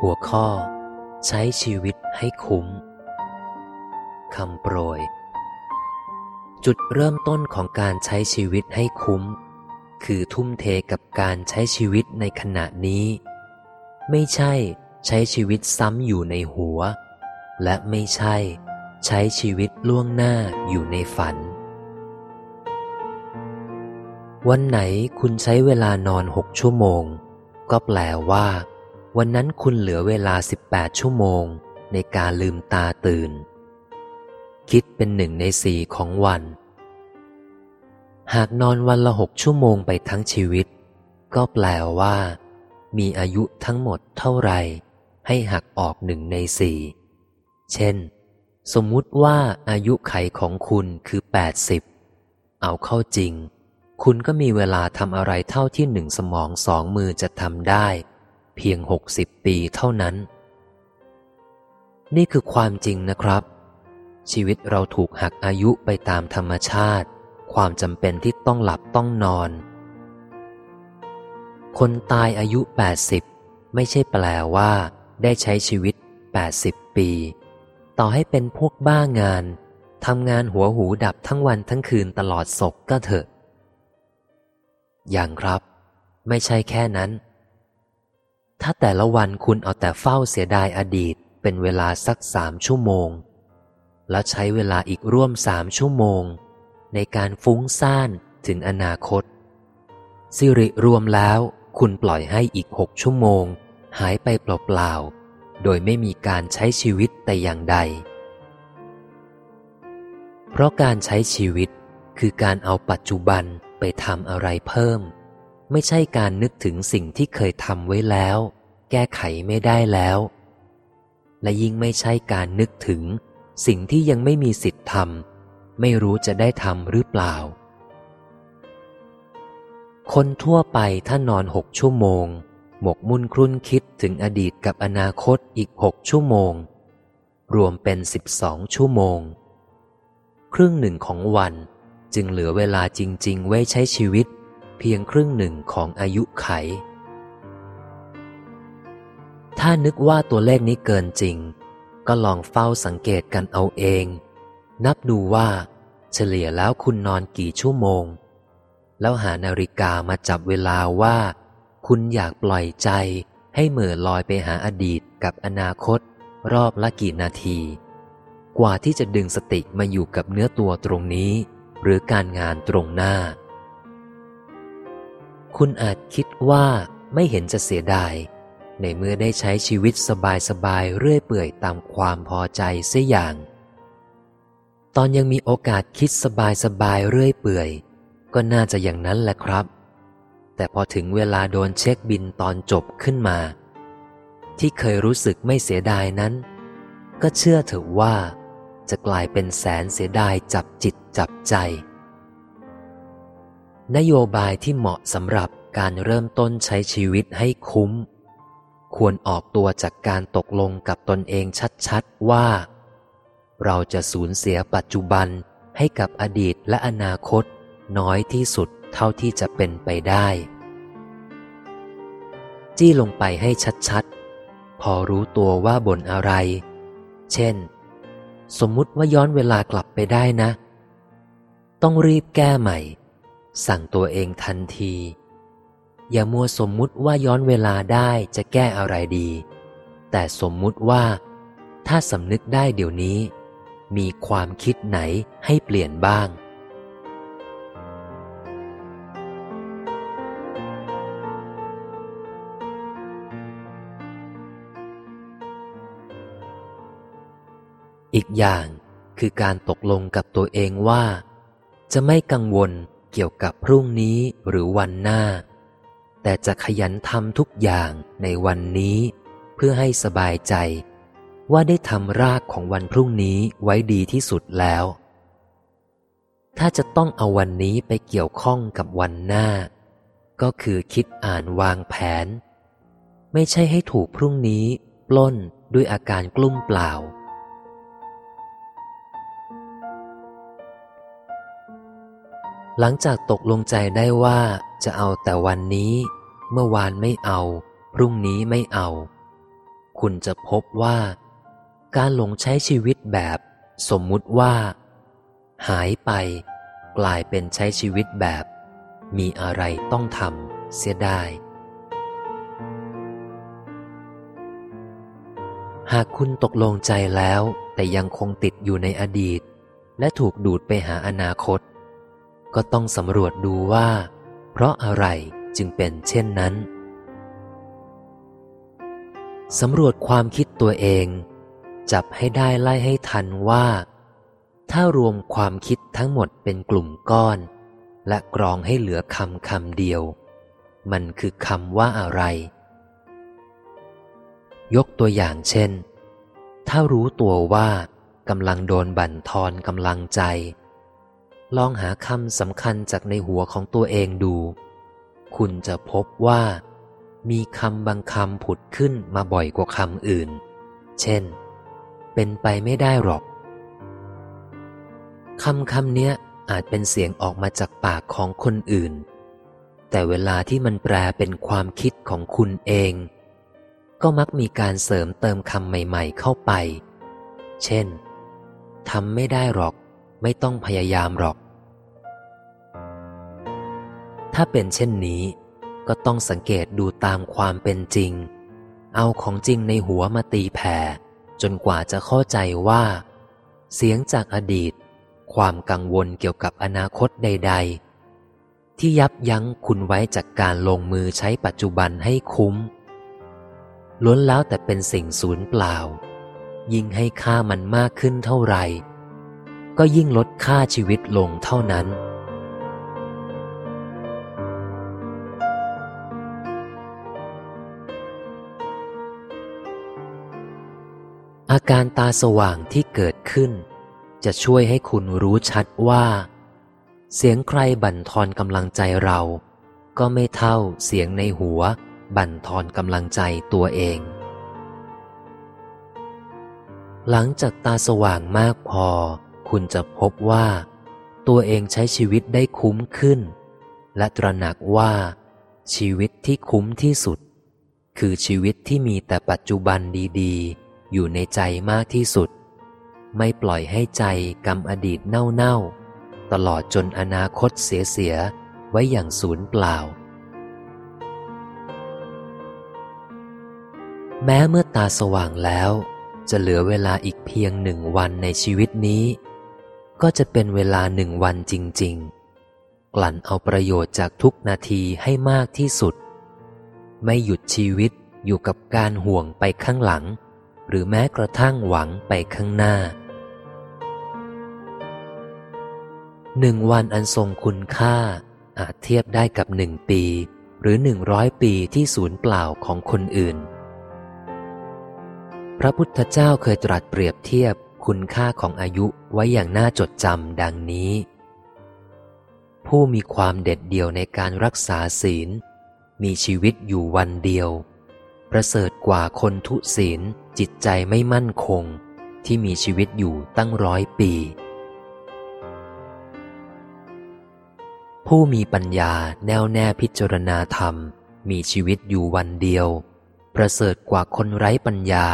หัวข้อ ใช้ชีวิตให้คุ้มคำโปรย จุดเริ่มต้นของการใช้ชีวิตให้คุ้ม คือทุ่มเทกับการใช้ชีวิตในขณะนี้ ไม่ใช่ใช้ชีวิตซ้ำอยู่ในหัว และไม่ใช่ ใช้ชีวิตล่วงหน้าอยู่ในฝัน วันไหนคุณใช้เวลานอนหกชั่วโมง ก็แปลว่า วันนั้นคุณเหลือเวลา 18 ชั่วโมง ในการลืมตาตื่น คิดเป็นหนึ่งในสี่ของวัน หากนอนวันละหกชั่วโมงไปทั้งชีวิต ก็แปลว่า มีอายุทั้งหมดเท่าไหร่ ให้หักออกหนึ่งในสี่เช่น สมมุติว่าอายุไขของคุณคือ 80 เอาเข้าจริง คุณก็มีเวลาทำอะไรเท่าที่หนึ่งสมองสองมือจะทำได้ เพียง60ปีเท่านั้น นี่คือความจริงนะครับ ชีวิตเราถูกหักอายุไปตามธรรมชาติ ความจำเป็นที่ต้องหลับต้องนอน คนตายอายุ 80 ไม่ใช่แปลว่า ได้ใช้ชีวิต 80 ปี ต่อให้เป็นพวกบ้างานทำงานหัวหูดับทั้งวันทั้งคืนตลอดศกก็เถอะ อย่างครับ ไม่ใช่แค่นั้น ถ้าแต่ละวันคุณเอาแต่เฝ้าเสียดายอดีตเป็นเวลาสักสามชั่วโมง แล้วใช้เวลาอีกร่วมสามชั่วโมง ในการฟุ้งซ่านถึงอนาคต สิริรวมแล้วคุณปล่อยให้อีกหกชั่วโมง หายไปเปล่าๆ โดยไม่มีการใช้ชีวิตแต่อย่างใด เพราะการใช้ชีวิตคือการเอาปัจจุบัน ไปทำอะไรเพิ่ม ไม่ใช่การนึกถึงสิ่งที่เคยทำไว้แล้ว แก้ไขไม่ได้แล้ว และยิ่งไม่ใช่การนึกถึง สิ่งที่ยังไม่มีสิทธิ์ทำไม่รู้จะได้ทำหรือเปล่า คนทั่วไปถ้านอนหกชั่วโมง หมกมุ่นครุ่นคิดถึงอดีตกับอนาคตอีกหกชั่วโมง รวมเป็นสิบสองชั่วโมง ครึ่งหนึ่งของวัน จึงเหลือเวลาจริง ๆ ไว้ใช้ชีวิต เพียงครึ่งหนึ่งของอายุไข ถ้านึกว่าตัวเลขนี้เกินจริง ก็ลองเฝ้าสังเกตกันเอาเอง นับดูว่า เฉลี่ยแล้วคุณนอนกี่ชั่วโมง แล้วหานาฬิกามาจับเวลาว่า คุณอยากปล่อยใจให้เหม่อลอยไปหาอดีตกับอนาคต รอบละกี่นาที กว่าที่จะดึงสติมาอยู่กับเนื้อตัวตรงนี้ หรือการงานตรงหน้า คุณอาจคิดว่าไม่เห็นจะเสียดาย ในเมื่อได้ใช้ชีวิตสบายๆเรื่อยเปื่อยตามความพอใจเสียอย่าง ตอนยังมีโอกาสคิดสบายๆเรื่อยเปื่อย ก็น่าจะอย่างนั้นแหละครับ แต่พอถึงเวลาโดนเช็คบินตอนจบขึ้นมา ที่เคยรู้สึกไม่เสียดายนั้น ก็เชื่อเถอะว่าจะกลายเป็นแสนเสียดายจับจิต จับใจ นโยบายที่เหมาะสำหรับการเริ่มต้นใช้ชีวิตให้คุ้ม ควรออกตัวจากการตกลงกับตนเองชัดๆว่า เราจะสูญเสียปัจจุบันให้กับอดีตและอนาคตน้อยที่สุดเท่าที่จะเป็นไปได้ จี้ลงไปให้ชัดๆ พอรู้ตัวว่าบนอะไร เช่น สมมุติว่าย้อนเวลากลับไปได้นะ ต้องรีบแก้ใหม่ สั่งตัวเองทันที อย่ามัวสมมุติว่าย้อนเวลาได้จะแก้อะไรดี แต่สมมุติว่า ถ้าสำนึกได้เดี๋ยวนี้ มีความคิดไหนให้เปลี่ยนบ้างอีกอย่างคือการตกลงกับตัวเองว่า จะไม่กังวลเกี่ยวกับพรุ่งนี้หรือวันหน้า แต่จะขยันทำทุกอย่างในวันนี้ เพื่อให้สบายใจ ว่าได้ทำรากของวันพรุ่งนี้ไว้ดีที่สุดแล้ว ถ้าจะต้องเอาวันนี้ไปเกี่ยวข้องกับวันหน้า ก็คือคิดอ่านวางแผน ไม่ใช่ให้ถูกพรุ่งนี้ ปล้นด้วยอาการกลุ้มเปล่า หลังจากตกลงใจได้ว่าจะเอาแต่วันนี้ เมื่อวานไม่เอา พรุ่งนี้ไม่เอา คุณจะพบว่า การหลงใช้ชีวิตแบบ สมมุติว่า หายไป กลายเป็นใช้ชีวิตแบบ มีอะไรต้องทำเสียได้ หากคุณตกลงใจแล้วแต่ยังคงติดอยู่ในอดีต และถูกดูดไปหาอนาคต ก็ต้องสำรวจดูว่า เพราะอะไรจึงเป็นเช่นนั้นสำรวจความคิดตัวเอง จับให้ได้ไล่ให้ทันว่า ถ้ารวมความคิดทั้งหมดเป็นกลุ่มก้อน และกรองให้เหลือคำคำเดียว มันคือคำว่าอะไร ยกตัวอย่างเช่น ถ้ารู้ตัวว่ากำลังโดนบั่นทอนกำลังใจ ลองหาคำสำคัญจากในหัวของตัวเองดู คุณจะพบว่า มีคำบางคำผุดขึ้นมาบ่อยกว่าคำอื่น เช่น เป็นไปไม่ได้หรอก คำคำเนี้ยอาจเป็นเสียงออกมาจากปากของคนอื่น แต่เวลาที่มันแปลเป็นความคิดของคุณเอง ก็มักมีการเสริมเติมคำใหม่ๆเข้าไป เช่นทำไม่ได้หรอก ไม่ต้องพยายามหรอก ถ้าเป็นเช่นนี้ ก็ต้องสังเกตดูตามความเป็นจริง เอาของจริงในหัวมาตีแผ่ จนกว่าจะเข้าใจว่า เสียงจากอดีต ความกังวลเกี่ยวกับอนาคตใด ๆ ที่ยับยั้งคุณไว้จากการลงมือใช้ปัจจุบันให้คุ้ม ล้วนแล้วแต่เป็นสิ่งสูญเปล่า ยิ่งให้ค่ามันมากขึ้นเท่าไหร่ ก็ยิ่งลดค่าชีวิตลงเท่านั้น อาการตาสว่างที่เกิดขึ้น จะช่วยให้คุณรู้ชัดว่า เสียงใครบั่นทอนกำลังใจเรา ก็ไม่เท่าเสียงในหัว บั่นทอนกำลังใจตัวเอง หลังจากตาสว่างมากพอ คุณจะพบว่า ตัวเองใช้ชีวิตได้คุ้มขึ้น และตระหนักว่า ชีวิตที่คุ้มที่สุด คือชีวิตที่มีแต่ปัจจุบันดี ๆ อยู่ในใจมากที่สุด ไม่ปล่อยให้ใจกำอดีตเน่าๆ ตลอดจนอนาคตเสียๆ ไว้อย่างสูญเปล่า แม้เมื่อตาสว่างแล้ว จะเหลือเวลาอีกเพียงหนึ่งวันในชีวิตนี้ ก็จะเป็นเวลาหนึ่งวันจริง ๆ กลั่นเอาประโยชน์จากทุกนาทีให้มากที่สุด ไม่หยุดชีวิตอยู่กับการห่วงไปข้างหลัง หรือแม้กระทั่งหวังไปข้างหน้า หนึ่งวันอันทรงคุณค่า อาจเทียบได้กับหนึ่งปี หรือหนึ่งร้อยปีที่ศูนย์เปล่าของคนอื่น พระพุทธเจ้าเคยตรัสเปรียบเทียบคุณค่าของอายุไว้อย่างน่าจดจำดังนี้ ผู้มีความเด็ดเดี่ยวในการรักษาศีล มีชีวิตอยู่วันเดียว ประเสริฐกว่าคนทุศีล จิตใจไม่มั่นคงที่มีชีวิตอยู่ตั้งร้อยปี ผู้มีปัญญาแน่วแน่พิจารณาธรรม มีชีวิตอยู่วันเดียว ประเสริฐกว่าคนไร้ปัญญา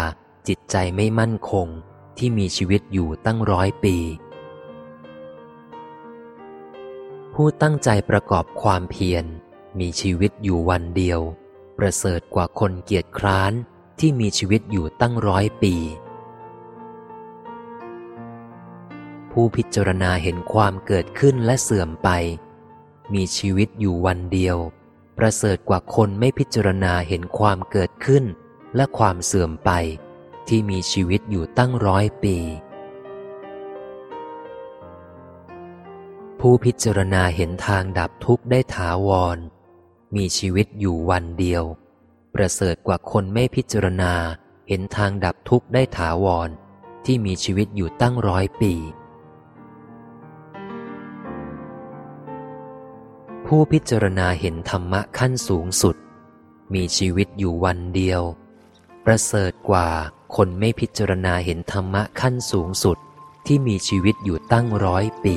จิตใจไม่มั่นคงที่มีชีวิตอยู่ตั้งร้อยปี ผู้ตั้งใจประกอบความเพียร มีชีวิตอยู่วันเดียว ประเสริฐกว่าคนเกียจคร้าน ที่มีชีวิตอยู่ตั้งร้อยปี ผู้พิจารณาเห็นความเกิดขึ้นและเสื่อมไป มีชีวิตอยู่วันเดียว ประเสริฐกว่าคนไม่พิจารณาเห็นความเกิดขึ้นและความเสื่อมไป ที่มีชีวิตอยู่ตั้งร้อยปี ผู้พิจารณาเห็นทางดับทุกข์ได้ถาวร มีชีวิตอยู่วันเดียว ประเสริฐกว่าคนไม่พิจารณาเห็นทางดับทุกข์ได้ถาวร ที่มีชีวิตอยู่ตั้งร้อยปี ผู้พิจารณาเห็นธรรมะขั้นสูงสุด มีชีวิตอยู่วันเดียว ประเสริฐกว่าคนไม่พิจารณาเห็นธรรมะขั้นสูงสุดที่มีชีวิตอยู่ตั้งร้อยปี